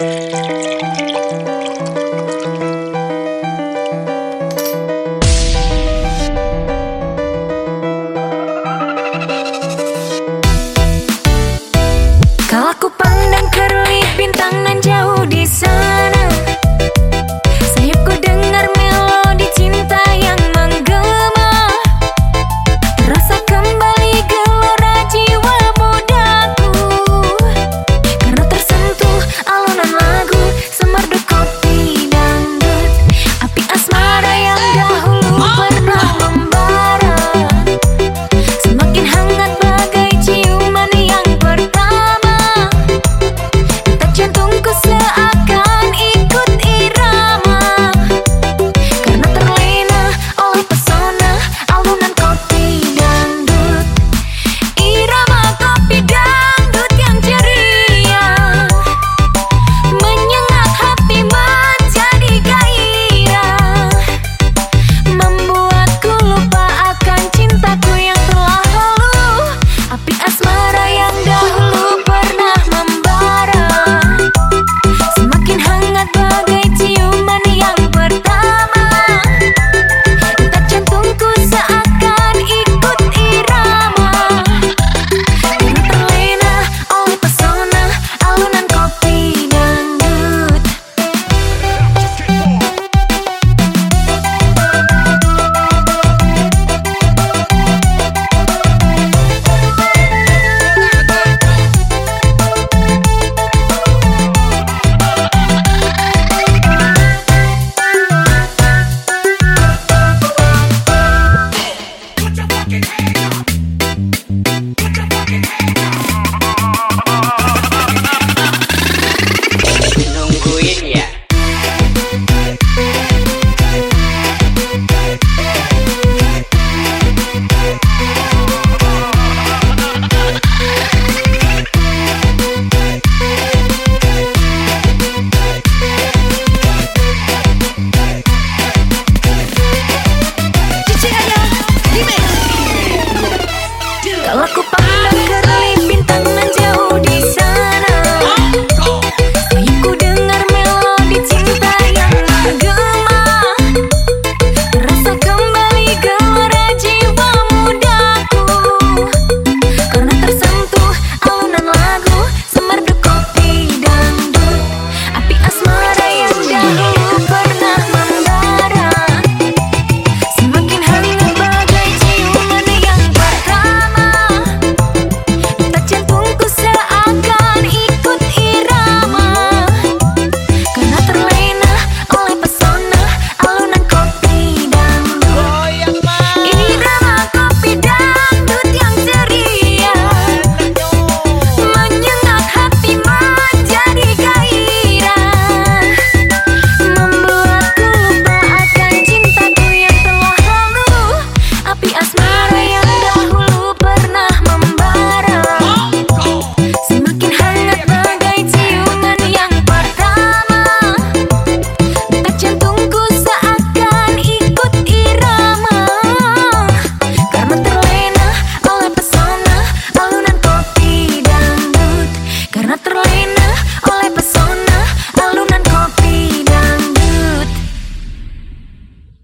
Música